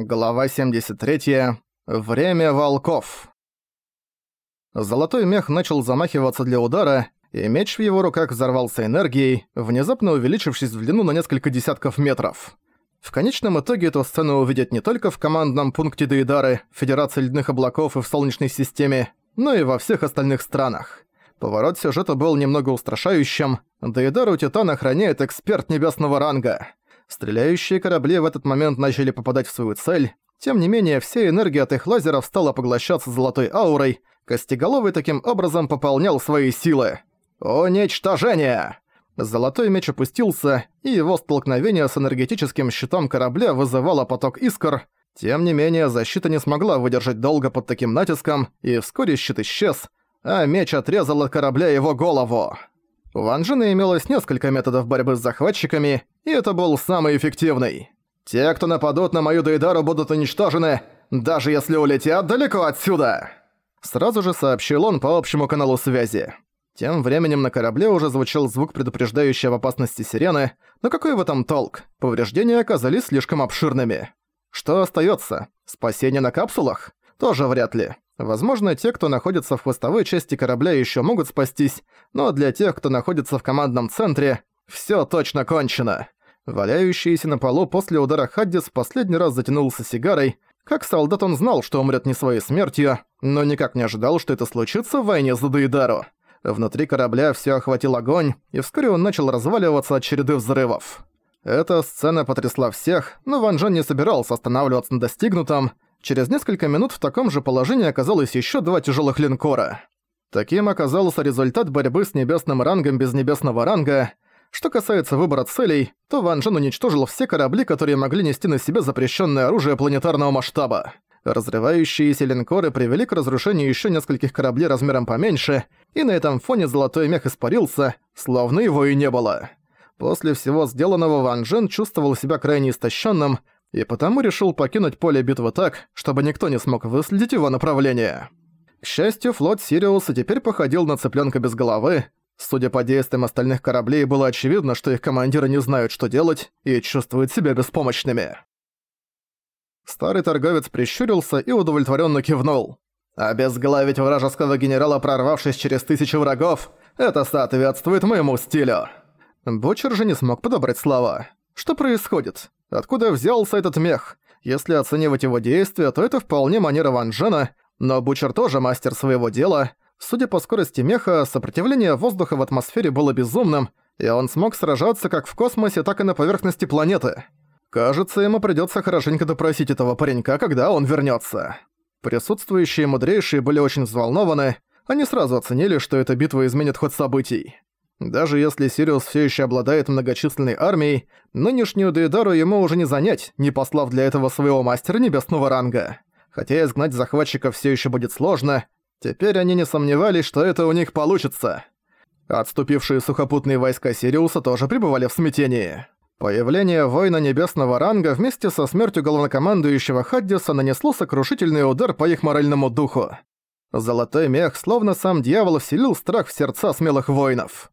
Глава 73. Время волков. Золотой мех начал замахиваться для удара, и меч в его руках взорвался энергией, внезапно увеличившись в длину на несколько десятков метров. В конечном итоге эту сцену увидят не только в командном пункте Дейдары, Федерации Ледяных Облаков и в Солнечной системе, но и во всех остальных странах. Поворот сюжета был немного устрашающим. Дейдару Титан охраняет эксперт небесного ранга. Стреляющие корабли в этот момент начали попадать в свою цель. Тем не менее, вся энергия от их лазеров стала поглощаться золотой аурой. Костеголовый таким образом пополнял свои силы. «Уничтожение!» Золотой меч опустился, и его столкновение с энергетическим щитом корабля вызывало поток искр. Тем не менее, защита не смогла выдержать долго под таким натиском, и вскоре щит исчез, а меч отрезал от корабля его голову. У Ван Джена имелось несколько методов борьбы с захватчиками, и это был самый эффективный. «Те, кто нападут на мою Дейдару, будут уничтожены, даже если улетят далеко отсюда!» Сразу же сообщил он по общему каналу связи. Тем временем на корабле уже звучал звук, предупреждающий об опасности сирены, но какой в этом толк? Повреждения оказались слишком обширными. Что остается? Спасение на капсулах? Тоже вряд ли. Возможно, те, кто находится в хвостовой части корабля, еще могут спастись, но для тех, кто находится в командном центре, все точно кончено. Валяющийся на полу после удара Хаддис последний раз затянулся сигарой. Как солдат он знал, что умрет не своей смертью, но никак не ожидал, что это случится в войне за Дейдару. Внутри корабля все охватил огонь, и вскоре он начал разваливаться от череды взрывов. Эта сцена потрясла всех, но Ван Джен не собирался останавливаться на достигнутом. Через несколько минут в таком же положении оказалось еще два тяжелых линкора. Таким оказался результат борьбы с небесным рангом без небесного ранга. Что касается выбора целей, то Ван Джен уничтожил все корабли, которые могли нести на себе запрещенное оружие планетарного масштаба. Разрывающиеся линкоры привели к разрушению еще нескольких кораблей размером поменьше, и на этом фоне золотой мех испарился, словно его и не было. После всего сделанного Ван Джен чувствовал себя крайне истощенным, и потому решил покинуть поле битвы так, чтобы никто не смог выследить его направление. К счастью, флот Сириуса теперь походил на цыпленка без головы. Судя по действиям остальных кораблей, было очевидно, что их командиры не знают, что делать, и чувствуют себя беспомощными. Старый торговец прищурился и удовлетворенно кивнул. «Обезглавить вражеского генерала, прорвавшись через тысячу врагов, это соответствует моему стилю». Бочер же не смог подобрать слова. Что происходит? Откуда взялся этот мех? Если оценивать его действия, то это вполне манера Ван Джена, но Бучер тоже мастер своего дела. Судя по скорости меха, сопротивление воздуха в атмосфере было безумным, и он смог сражаться как в космосе, так и на поверхности планеты. Кажется, ему придётся хорошенько допросить этого паренька, когда он вернётся. Присутствующие мудрейшие были очень взволнованы, они сразу оценили, что эта битва изменит ход событий. Даже если Сириус все еще обладает многочисленной армией, нынешнюю Дейдару ему уже не занять, не послав для этого своего мастера небесного ранга. Хотя изгнать захватчиков все еще будет сложно, теперь они не сомневались, что это у них получится. Отступившие сухопутные войска Сириуса тоже пребывали в смятении. Появление воина небесного ранга вместе со смертью главнокомандующего Хаддиса нанесло сокрушительный удар по их моральному духу. Золотой мех, словно сам дьявол, вселил страх в сердца смелых воинов.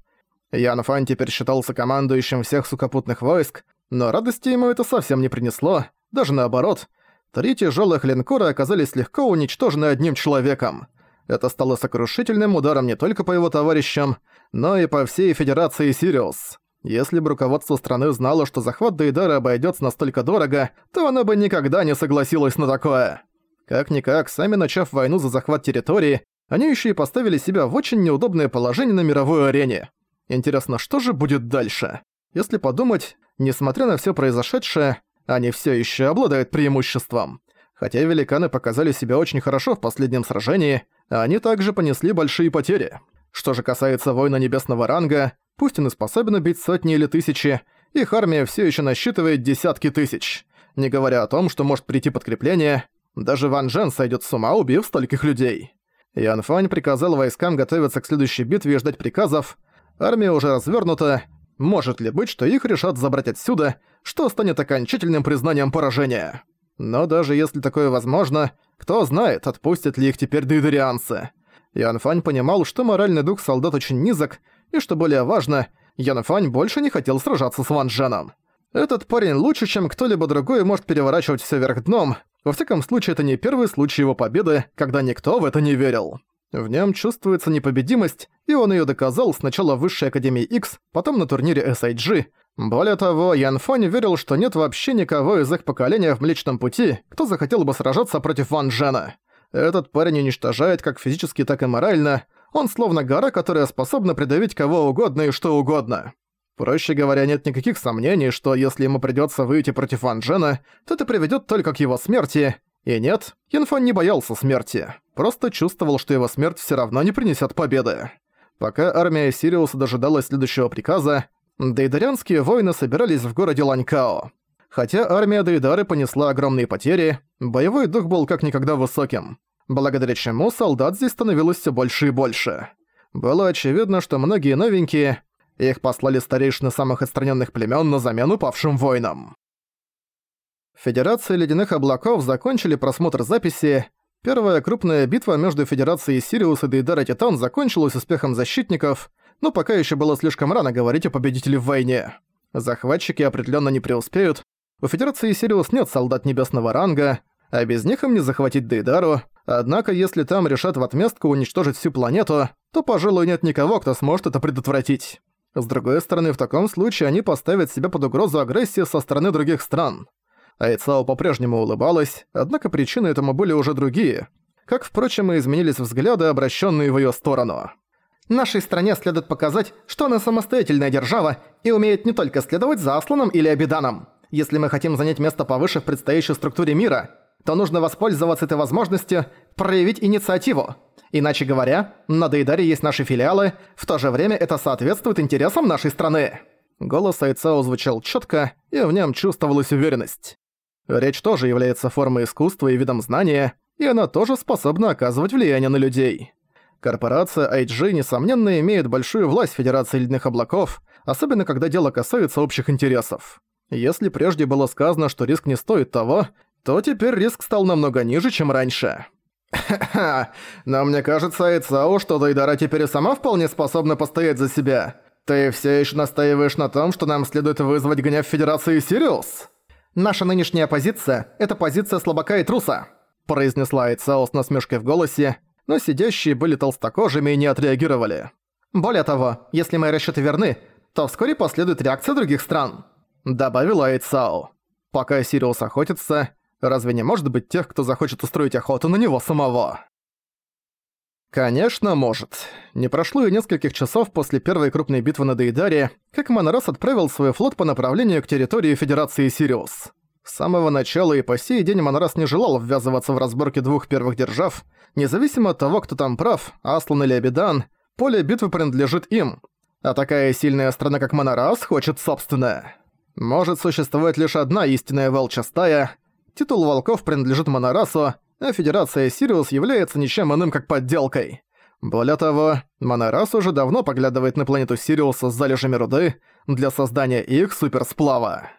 Ян Фан теперь считался командующим всех сухопутных войск, но радости ему это совсем не принесло, даже наоборот. Три тяжелых линкора оказались легко уничтожены одним человеком. Это стало сокрушительным ударом не только по его товарищам, но и по всей Федерации Сириус. Если бы руководство страны знало, что захват Дейдара обойдется настолько дорого, то оно бы никогда не согласилось на такое. Как-никак, сами начав войну за захват территории, они еще и поставили себя в очень неудобное положение на мировой арене. Интересно, что же будет дальше? Если подумать, несмотря на все произошедшее, они все еще обладают преимуществом. Хотя великаны показали себя очень хорошо в последнем сражении, они также понесли большие потери. Что же касается воина небесного ранга, пусть он и способен убить сотни или тысячи, их армия все еще насчитывает десятки тысяч. Не говоря о том, что может прийти подкрепление, даже Ван Джен сойдет с ума, убив стольких людей. Ян Фань приказал войскам готовиться к следующей битве и ждать приказов, армия уже развернута. Может ли быть, что их решат забрать отсюда, что станет окончательным признанием поражения? Но даже если такое возможно, кто знает, отпустят ли их теперь дейдерианцы. Ян Фань понимал, что моральный дух солдат очень низок, и что более важно, Ян Фань больше не хотел сражаться с Ван Дженом. Этот парень лучше, чем кто-либо другой может переворачивать все вверх дном. Во всяком случае, это не первый случай его победы, когда никто в это не верил. В нем чувствуется непобедимость, и он ее доказал сначала в Высшей Академии X, потом на турнире SIG. Более того, Ян Фань верил, что нет вообще никого из их поколения в Млечном Пути, кто захотел бы сражаться против Ван Джена. Этот парень уничтожает как физически, так и морально. Он словно гора, которая способна придавить кого угодно и что угодно. Проще говоря, нет никаких сомнений, что если ему придётся выйти против Ван Джена, то это приведёт только к его смерти. И нет, Янфан не боялся смерти. Просто чувствовал, что его смерть всё равно не принесёт победы. Пока армия Сириуса дожидалась следующего приказа, дейдарианские воины собирались в городе Ланькао. Хотя армия Дейдары понесла огромные потери, боевой дух был как никогда высоким, благодаря чему солдат здесь становилось всё больше и больше. Было очевидно, что многие новенькие, их послали старейшины самых отстраненных племен на замену павшим воинам. Федерация Ледяных Облаков закончили просмотр записи. Первая крупная битва между Федерацией Сириус и Дейдара Титан закончилась успехом защитников, но пока еще было слишком рано говорить о победителе в войне. Захватчики определенно не преуспеют. У Федерации Сириус нет солдат небесного ранга, а без них им не захватить Дейдару. Однако, если там решат в отместку уничтожить всю планету, то, пожалуй, нет никого, кто сможет это предотвратить. С другой стороны, в таком случае они поставят себя под угрозу агрессии со стороны других стран. Айцао по-прежнему улыбалась, однако причины этому были уже другие. Как, впрочем, и изменились взгляды, обращенные в ее сторону. Нашей стране следует показать, что она самостоятельная держава и умеет не только следовать за Асланом или Абиданом. Если мы хотим занять место повыше в предстоящей структуре мира, то нужно воспользоваться этой возможностью проявить инициативу. Иначе говоря, на Дейдаре есть наши филиалы, в то же время это соответствует интересам нашей страны». Голос Айцао звучал четко, и в нем чувствовалась уверенность. Речь тоже является формой искусства и видом знания, и она тоже способна оказывать влияние на людей. Корпорация IG, несомненно, имеет большую власть Федерации Ледяных Облаков, особенно когда дело касается общих интересов. Если прежде было сказано, что риск не стоит того, то теперь риск стал намного ниже, чем раньше. Но мне кажется, Айцао, что Дайдара теперь сама вполне способна постоять за себя. Ты все еще настаиваешь на том, что нам следует вызвать гнев Федерации Сириус? Наша нынешняя позиция – это позиция слабака и труса, произнесла Айцао с насмешкой в голосе, но сидящие были толстокожими и не отреагировали. Более того, если мои расчеты верны, то вскоре последует реакция других стран, добавила Айцао. Пока Сириус охотится, Разве не может быть тех, кто захочет устроить охоту на него самого? Конечно, может. Не прошло и нескольких часов после первой крупной битвы на Дейдаре, как Монорос отправил свой флот по направлению к территории Федерации Сириус. С самого начала и по сей день Монорос не желал ввязываться в разборки двух первых держав, независимо от того, кто там прав, Аслан или Абидан, поле битвы принадлежит им. А такая сильная страна, как Монорас, хочет собственное. Может существовать лишь одна истинная волчья стая — Титул волков принадлежит Монорасу, а Федерация Сириус является ничем иным как подделкой. Более того, Монорас уже давно поглядывает на планету Сириуса с залежами руды для создания их суперсплава.